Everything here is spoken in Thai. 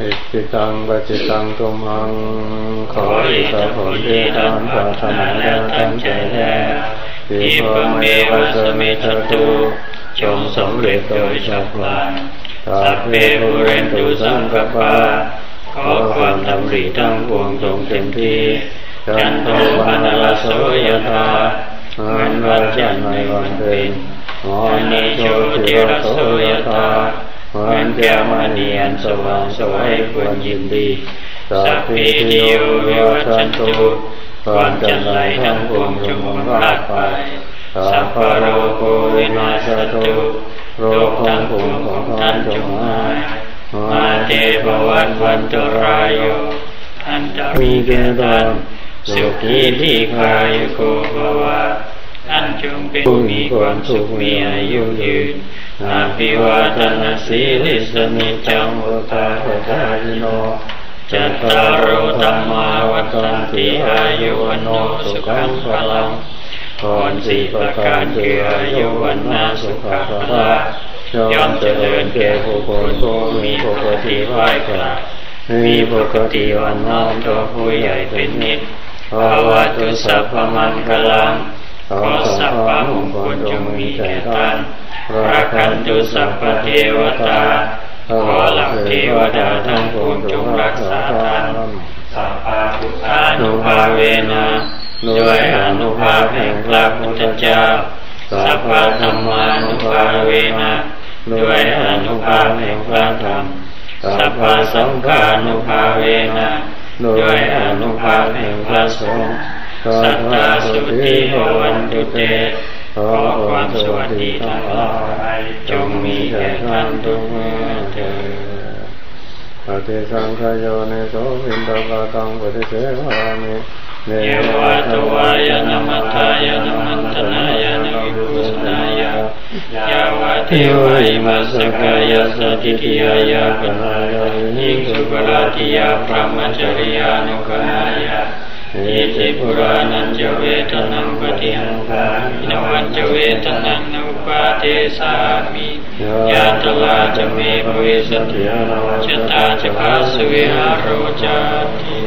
อิติตังปัจิตังตุมัง ขออิทธิผลที่ท่านปรารถนาแล้วตั้งใจแล้วที่พระเมวะสมิทตุจงสำเร็จโดยฉับพลันสัพเพปุเรนตุสังกปาขอความดำริทั้งปวงจงเต็มที่จันโทปนาลโสยธาเงินวันจันทร์ในวันเพ็ญมอนิโชติรโสยธา เหมือนแก้วมณีอันสว่างสวยควรยินดีสัพพิติโยวิวัชันตุความจันไรทั้งปวงจงหมดพลาดไปสัพพะโรโควินาศตุโรคทั้งปวงของท่านจงหายมาเตปวันวันตรายโยท่านจะมีแก่ท่านสุขีที่คายโกภวะท่า จงเป็นผู้มีความสุขมีอายุยืนอาภิวาทนาสีลิสนิจังวุตาปทายโนจัตตารโอธรรมาวัฏันติอายุวโนสุขังพลังพรสี่ประการคืออายุวันนาสุขภาละย่อมเจริญแก่ผู้คนผู้มีปกติไหวกราบมีปกติวันน้อมตัวผู้ใหญ่เป็นนิดภาวะตุสัพพมันกลัง ขอสัพพะมงคลจงมีแก่ท่านราคันตุสัพพเทวตาขอหลักเทวดาทั้งปวงจงรักษาท่านสัพพะพุทธานุภาเวนะด้วยอนุภาพแห่งพระพุทธเจ้าสัพพะธรรมานุภาเวนะด้วยอนุภาพแห่งพระธรรมสัพพะสังฆานุภาเวนะด้วยอนุภาพแห่งพระสงฆ์ สัตตาสุทิภวันตุเตขอความสวัสดีทั้งหลายจงมีแก่ท่านทุกเมื่อเถิดปฏิสังขโยเนโสวินตกาตังปฏิเสวามิเนวะตวายนมัตตายนมันตนายนวิปุสนายยาวะเทวะอิมัสกายสติทิยายาปนายานิสุปราติยาพระมจริยานุกนายา อิติปุรานันจเวทนังปฏิหังคามินวันจเวทนังนุปาเทสามิยาตลาจะเมภวิสติชตาจะภาสวิหารโรจาติ